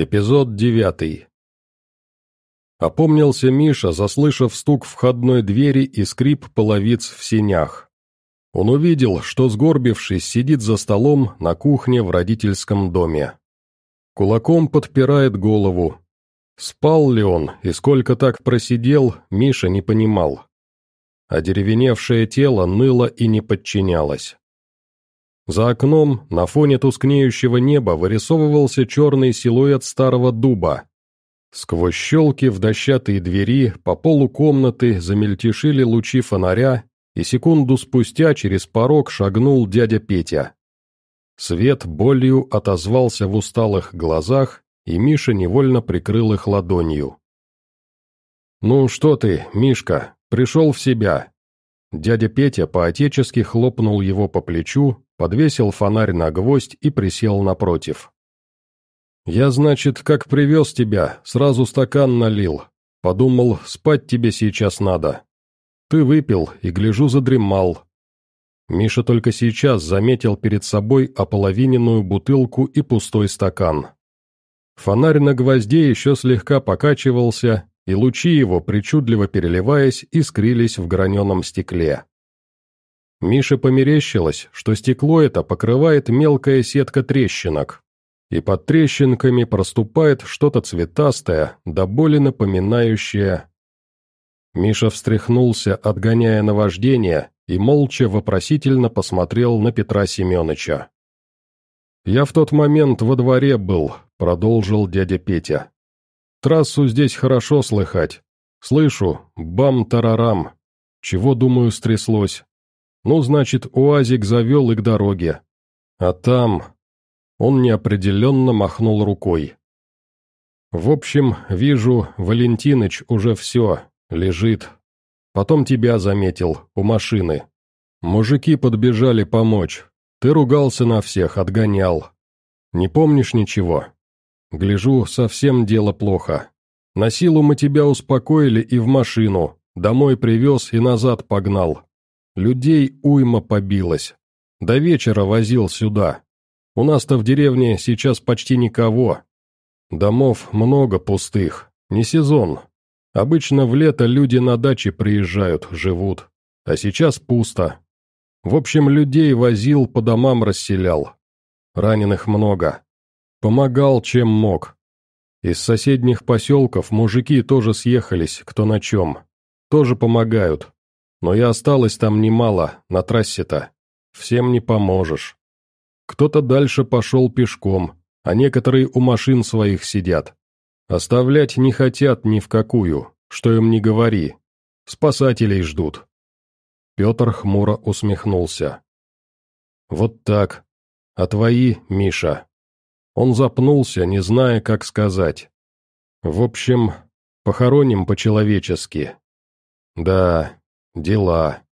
Эпизод девятый. Опомнился Миша, заслышав стук входной двери и скрип половиц в сенях. Он увидел, что, сгорбившись, сидит за столом на кухне в родительском доме. Кулаком подпирает голову. Спал ли он и сколько так просидел, Миша не понимал. Одеревеневшее тело ныло и не подчинялось. За окном, на фоне тускнеющего неба, вырисовывался черный силуэт старого дуба. Сквозь щелки в дощатые двери по полу комнаты замельтешили лучи фонаря, и секунду спустя через порог шагнул дядя Петя. Свет болью отозвался в усталых глазах, и Миша невольно прикрыл их ладонью. «Ну что ты, Мишка, пришел в себя?» Дядя Петя по-отечески хлопнул его по плечу, подвесил фонарь на гвоздь и присел напротив. «Я, значит, как привез тебя, сразу стакан налил. Подумал, спать тебе сейчас надо. Ты выпил и, гляжу, задремал». Миша только сейчас заметил перед собой ополовиненную бутылку и пустой стакан. Фонарь на гвозде еще слегка покачивался, и лучи его, причудливо переливаясь, искрились в граненом стекле. Мише померещилось, что стекло это покрывает мелкая сетка трещинок, и под трещинками проступает что-то цветастое, до боли напоминающее... Миша встряхнулся, отгоняя наваждение, и молча вопросительно посмотрел на Петра Семеновича. «Я в тот момент во дворе был», — продолжил дядя Петя. «Трассу здесь хорошо слыхать. Слышу, бам-тарарам. Чего, думаю, стряслось? Ну, значит, УАЗик завел и к дороге. А там... Он неопределенно махнул рукой. В общем, вижу, Валентиныч уже все, лежит. Потом тебя заметил, у машины. Мужики подбежали помочь. Ты ругался на всех, отгонял. Не помнишь ничего? Гляжу, совсем дело плохо. На силу мы тебя успокоили и в машину, домой привез и назад погнал. Людей уйма побилось. До вечера возил сюда. У нас-то в деревне сейчас почти никого. Домов много пустых. Не сезон. Обычно в лето люди на даче приезжают, живут. А сейчас пусто. В общем, людей возил, по домам расселял. Раненых много. Помогал, чем мог. Из соседних поселков мужики тоже съехались, кто на чем. Тоже помогают. Но и осталось там немало, на трассе-то. Всем не поможешь. Кто-то дальше пошел пешком, а некоторые у машин своих сидят. Оставлять не хотят ни в какую, что им не говори. Спасателей ждут. Петр хмуро усмехнулся. Вот так. А твои, Миша? Он запнулся, не зная, как сказать. В общем, похороним по-человечески. Да, Дела.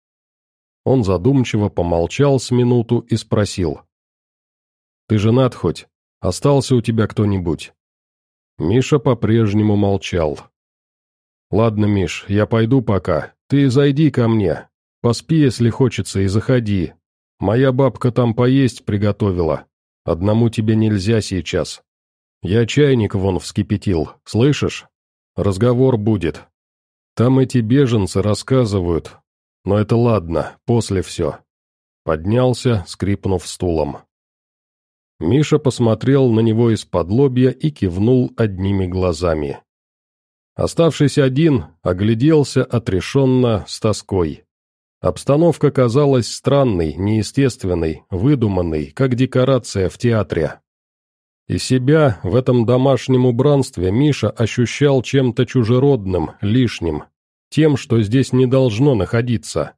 Он задумчиво помолчал с минуту и спросил. «Ты женат хоть? Остался у тебя кто-нибудь?» Миша по-прежнему молчал. «Ладно, Миш, я пойду пока. Ты зайди ко мне. Поспи, если хочется, и заходи. Моя бабка там поесть приготовила. Одному тебе нельзя сейчас. Я чайник вон вскипятил, слышишь? Разговор будет. Там эти беженцы рассказывают. Но это ладно, после все. Поднялся, скрипнув стулом. Миша посмотрел на него из-под лобья и кивнул одними глазами. Оставшись один, огляделся отрешенно, с тоской. Обстановка казалась странной, неестественной, выдуманной, как декорация в театре. И себя в этом домашнем убранстве Миша ощущал чем-то чужеродным, лишним, тем, что здесь не должно находиться.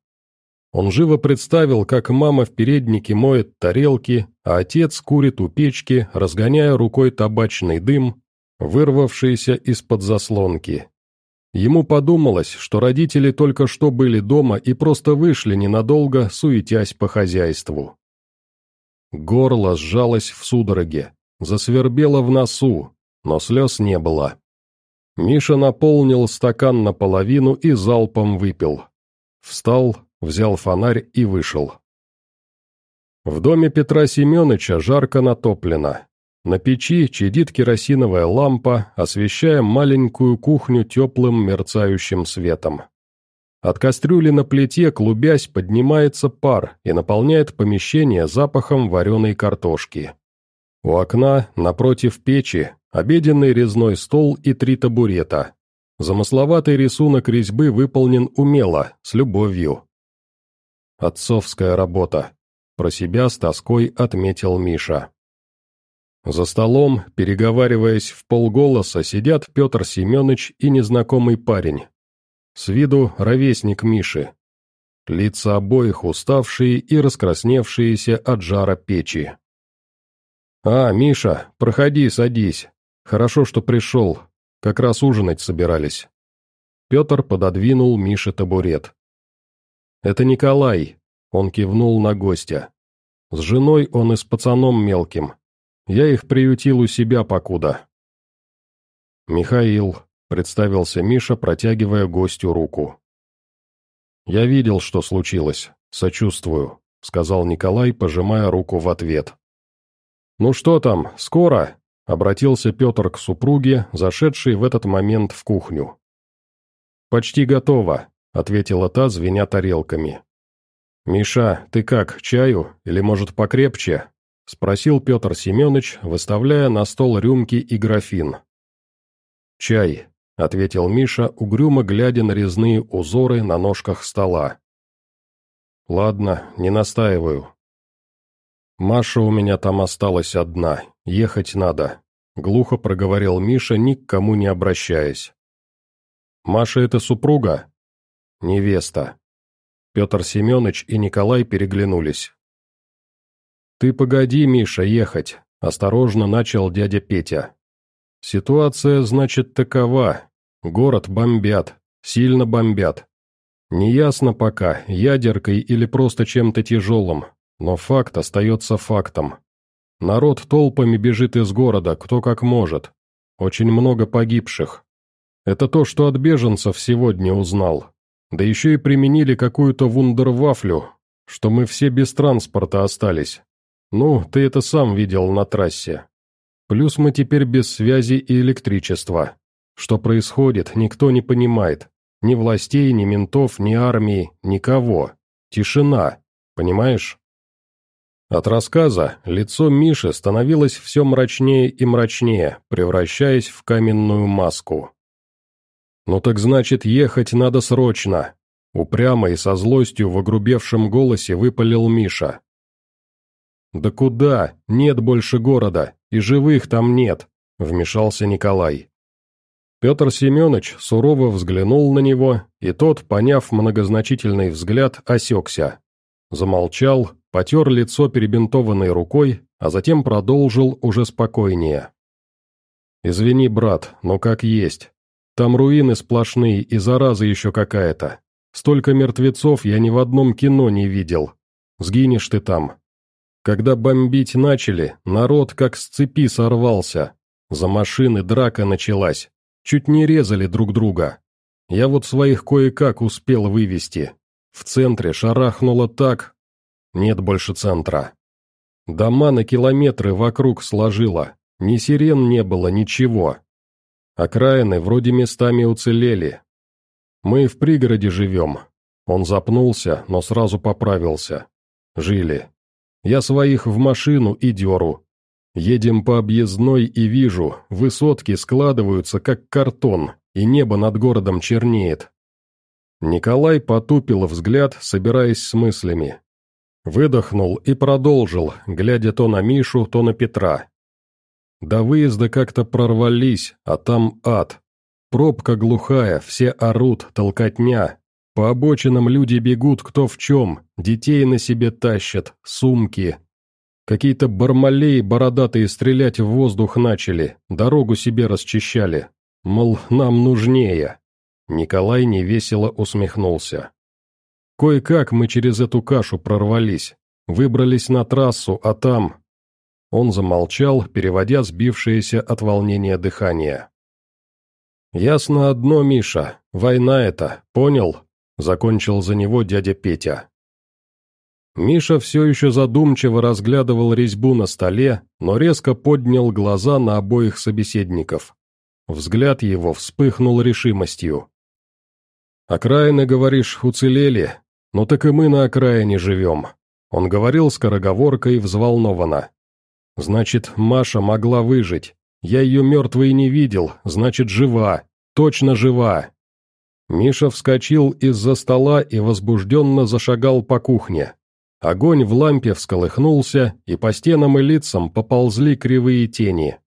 Он живо представил, как мама в переднике моет тарелки, а отец курит у печки, разгоняя рукой табачный дым, вырвавшийся из-под заслонки. Ему подумалось, что родители только что были дома и просто вышли ненадолго, суетясь по хозяйству. Горло сжалось в судороге. Засвербело в носу, но слез не было. Миша наполнил стакан наполовину и залпом выпил. Встал, взял фонарь и вышел. В доме Петра Семеновича жарко натоплено. На печи чадит керосиновая лампа, освещая маленькую кухню теплым мерцающим светом. От кастрюли на плите, клубясь, поднимается пар и наполняет помещение запахом вареной картошки. У окна, напротив печи, обеденный резной стол и три табурета. Замысловатый рисунок резьбы выполнен умело, с любовью. Отцовская работа. Про себя с тоской отметил Миша. За столом, переговариваясь в полголоса, сидят Петр Семенович и незнакомый парень. С виду ровесник Миши. Лица обоих уставшие и раскрасневшиеся от жара печи. «А, Миша, проходи, садись. Хорошо, что пришел. Как раз ужинать собирались». Петр пододвинул Мише табурет. «Это Николай», — он кивнул на гостя. «С женой он и с пацаном мелким. Я их приютил у себя покуда». «Михаил», — представился Миша, протягивая гостю руку. «Я видел, что случилось. Сочувствую», — сказал Николай, пожимая руку в ответ. «Ну что там, скоро?» — обратился Петр к супруге, зашедшей в этот момент в кухню. «Почти готово», — ответила та, звеня тарелками. «Миша, ты как, чаю? Или, может, покрепче?» — спросил Петр Семенович, выставляя на стол рюмки и графин. «Чай», — ответил Миша, угрюмо глядя на резные узоры на ножках стола. «Ладно, не настаиваю», «Маша у меня там осталась одна, ехать надо», — глухо проговорил Миша, ни к кому не обращаясь. «Маша — это супруга?» «Невеста». Петр Семенович и Николай переглянулись. «Ты погоди, Миша, ехать», — осторожно начал дядя Петя. «Ситуация, значит, такова. Город бомбят, сильно бомбят. Неясно пока, ядеркой или просто чем-то тяжелым, но факт остается фактом. Народ толпами бежит из города, кто как может. Очень много погибших. Это то, что от беженцев сегодня узнал. Да еще и применили какую-то вундервафлю, что мы все без транспорта остались. Ну, ты это сам видел на трассе. Плюс мы теперь без связи и электричества. Что происходит, никто не понимает. Ни властей, ни ментов, ни армии, никого. Тишина. Понимаешь? От рассказа лицо Миши становилось все мрачнее и мрачнее, превращаясь в каменную маску. «Ну так значит, ехать надо срочно!» Упрямо и со злостью в огрубевшем голосе выпалил Миша. «Да куда? Нет больше города, и живых там нет», — вмешался Николай. Петр Семенович сурово взглянул на него, и тот, поняв многозначительный взгляд, осекся. Замолчал, потер лицо перебинтованной рукой, а затем продолжил уже спокойнее. «Извини, брат, но как есть. Там руины сплошные и зараза еще какая-то. Столько мертвецов я ни в одном кино не видел. Сгинешь ты там. Когда бомбить начали, народ как с цепи сорвался. За машины драка началась. Чуть не резали друг друга. Я вот своих кое-как успел вывести. В центре шарахнуло так, нет больше центра. Дома на километры вокруг сложило, ни сирен не было, ничего. Окраины вроде местами уцелели. Мы в пригороде живем. Он запнулся, но сразу поправился. Жили. Я своих в машину и деру. Едем по объездной и вижу, высотки складываются как картон, и небо над городом чернеет. Николай потупил взгляд, собираясь с мыслями. Выдохнул и продолжил, глядя то на Мишу, то на Петра. До выезда как-то прорвались, а там ад. Пробка глухая, все орут, толкотня. По обочинам люди бегут кто в чем, детей на себе тащат, сумки. Какие-то бармалеи бородатые стрелять в воздух начали, дорогу себе расчищали. Мол, нам нужнее. Николай невесело усмехнулся. Кое-как мы через эту кашу прорвались, выбрались на трассу, а там...» Он замолчал, переводя сбившееся от волнения дыхание. «Ясно одно, Миша, война это, понял?» — закончил за него дядя Петя. Миша все еще задумчиво разглядывал резьбу на столе, но резко поднял глаза на обоих собеседников. Взгляд его вспыхнул решимостью. «Окраины, говоришь, уцелели? Ну так и мы на окраине живем». Он говорил скороговоркой взволнованно. «Значит, Маша могла выжить. Я ее мертвой не видел, значит, жива. Точно жива». Миша вскочил из-за стола и возбужденно зашагал по кухне. Огонь в лампе всколыхнулся, и по стенам и лицам поползли кривые тени.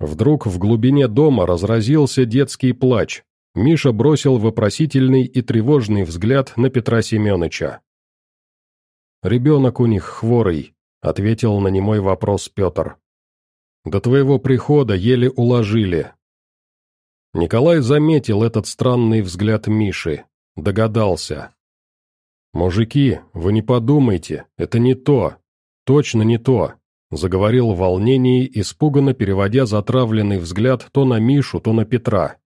Вдруг в глубине дома разразился детский плач. Миша бросил вопросительный и тревожный взгляд на Петра Семеновича. «Ребенок у них хворый», — ответил на немой вопрос Петр. «До твоего прихода еле уложили». Николай заметил этот странный взгляд Миши, догадался. «Мужики, вы не подумайте, это не то, точно не то. Заговорил в волнении, испуганно переводя затравленный взгляд то на Мишу, то на Петра.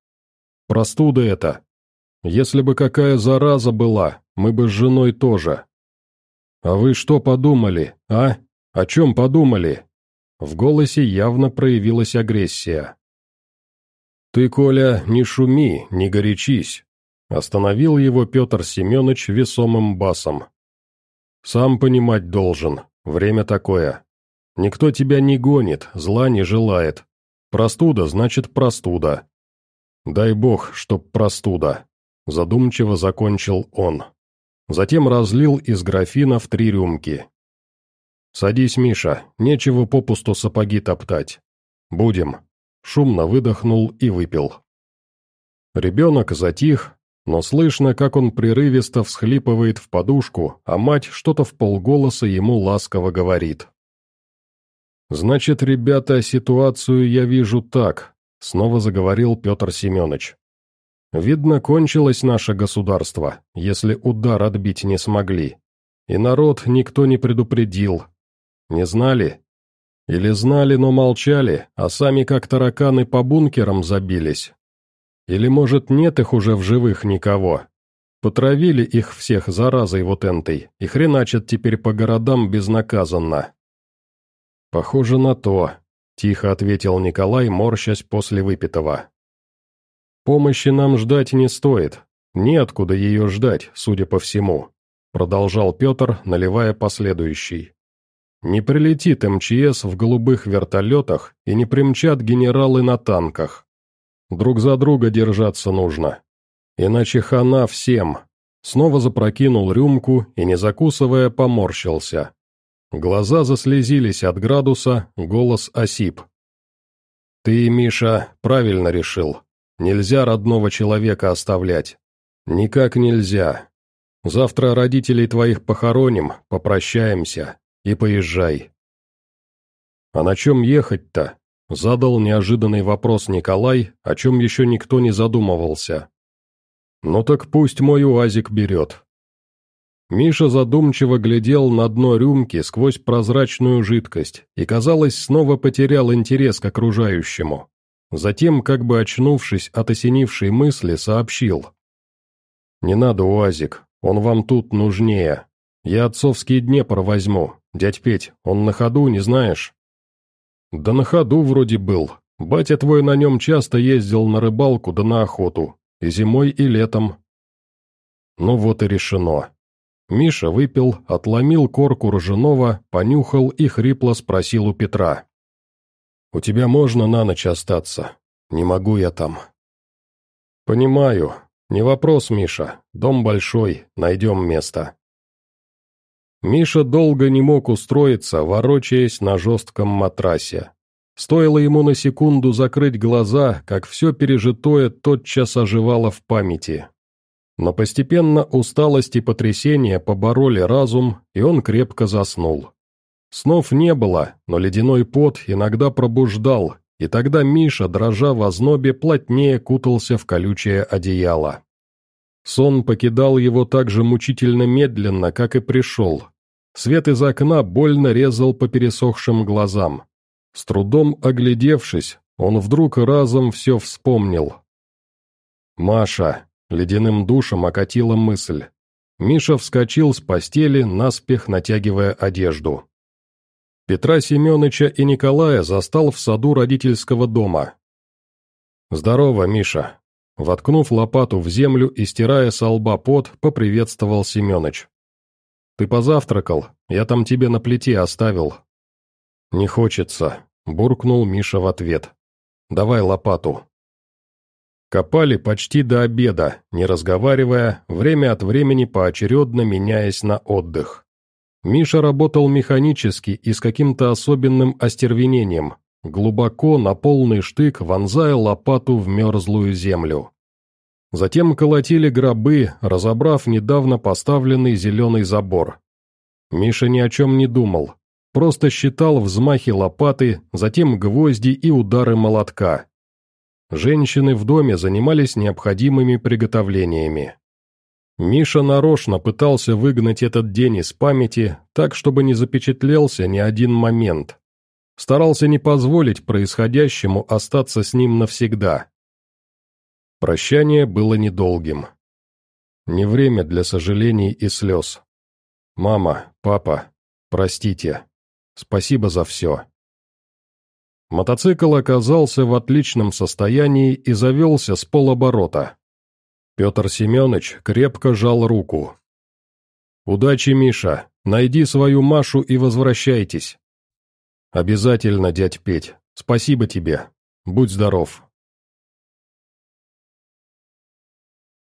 «Простуда это. Если бы какая зараза была, мы бы с женой тоже». «А вы что подумали, а? О чем подумали?» В голосе явно проявилась агрессия. «Ты, Коля, не шуми, не горячись», — остановил его Петр Семенович весомым басом. «Сам понимать должен, время такое. Никто тебя не гонит, зла не желает. Простуда значит простуда. Дай бог, чтоб простуда. Задумчиво закончил он. Затем разлил из графина в три рюмки. «Садись, Миша, нечего попусту сапоги топтать. Будем». Шумно выдохнул и выпил. Ребенок затих, но слышно, как он прерывисто всхлипывает в подушку, а мать что-то в полголоса ему ласково говорит. «Значит, ребята, ситуацию я вижу так», — снова заговорил Петр Семенович. «Видно, кончилось наше государство, если удар отбить не смогли. И народ никто не предупредил. Не знали? Или знали, но молчали, а сами как тараканы по бункерам забились? Или, может, нет их уже в живых никого? Потравили их всех заразой вот энтой и хреначат теперь по городам безнаказанно. «Похоже на то», — тихо ответил Николай, морщась после выпитого. «Помощи нам ждать не стоит. Неоткуда ее ждать, судя по всему», — продолжал Петр, наливая последующий. «Не прилетит МЧС в голубых вертолетах и не примчат генералы на танках. Друг за друга держаться нужно. Иначе хана всем». Снова запрокинул рюмку и, не закусывая, поморщился. Глаза заслезились от градуса, голос осип. «Ты, Миша, правильно решил. Нельзя родного человека оставлять. Никак нельзя. Завтра родителей твоих похороним, попрощаемся и поезжай». «А на чем ехать-то?» — задал неожиданный вопрос Николай, о чем еще никто не задумывался. «Ну так пусть мой УАЗик берет. Миша задумчиво глядел на дно рюмки сквозь прозрачную жидкость и, казалось, снова потерял интерес к окружающему. Затем, как бы очнувшись от осенившей мысли, сообщил. «Не надо, УАЗик, он вам тут нужнее. Я отцовский Днепр возьму. Дядь Петь, он на ходу, не знаешь?» «Да на ходу вроде был. Батя твой на нем часто ездил на рыбалку да на охоту. И зимой, и летом». «Ну вот и решено. Миша выпил, отломил корку ржаного, понюхал и хрипло спросил у Петра. «У тебя можно на ночь остаться? Не могу я там». «Понимаю. Не вопрос, Миша. Дом большой, найдем место». Миша долго не мог устроиться, ворочаясь на жестком матрасе. Стоило ему на секунду закрыть глаза, как все пережитое тотчас оживало в памяти. Но постепенно усталость и потрясение побороли разум, и он крепко заснул. Снов не было, но ледяной пот иногда пробуждал, и тогда Миша, дрожа в ознобе, плотнее кутался в колючее одеяло. Сон покидал его так же мучительно медленно, как и пришел. Свет из окна больно резал по пересохшим глазам. С трудом оглядевшись, он вдруг разом все вспомнил. «Маша, Ледяным душем окатила мысль. Миша вскочил с постели, наспех натягивая одежду. Петра Семеновича и Николая застал в саду родительского дома. «Здорово, Миша!» Воткнув лопату в землю и стирая со лба пот, поприветствовал Семенович. «Ты позавтракал? Я там тебе на плите оставил». «Не хочется», — буркнул Миша в ответ. «Давай лопату». Копали почти до обеда, не разговаривая, время от времени поочередно меняясь на отдых. Миша работал механически и с каким-то особенным остервенением, глубоко на полный штык вонзая лопату в мерзлую землю. Затем колотили гробы, разобрав недавно поставленный зеленый забор. Миша ни о чем не думал, просто считал взмахи лопаты, затем гвозди и удары молотка. Женщины в доме занимались необходимыми приготовлениями. Миша нарочно пытался выгнать этот день из памяти, так, чтобы не запечатлелся ни один момент. Старался не позволить происходящему остаться с ним навсегда. Прощание было недолгим. Не время для сожалений и слез. «Мама, папа, простите. Спасибо за все». Мотоцикл оказался в отличном состоянии и завелся с полоборота. Петр Семенович крепко жал руку. «Удачи, Миша, найди свою Машу и возвращайтесь». «Обязательно, дядь Петь, спасибо тебе, будь здоров».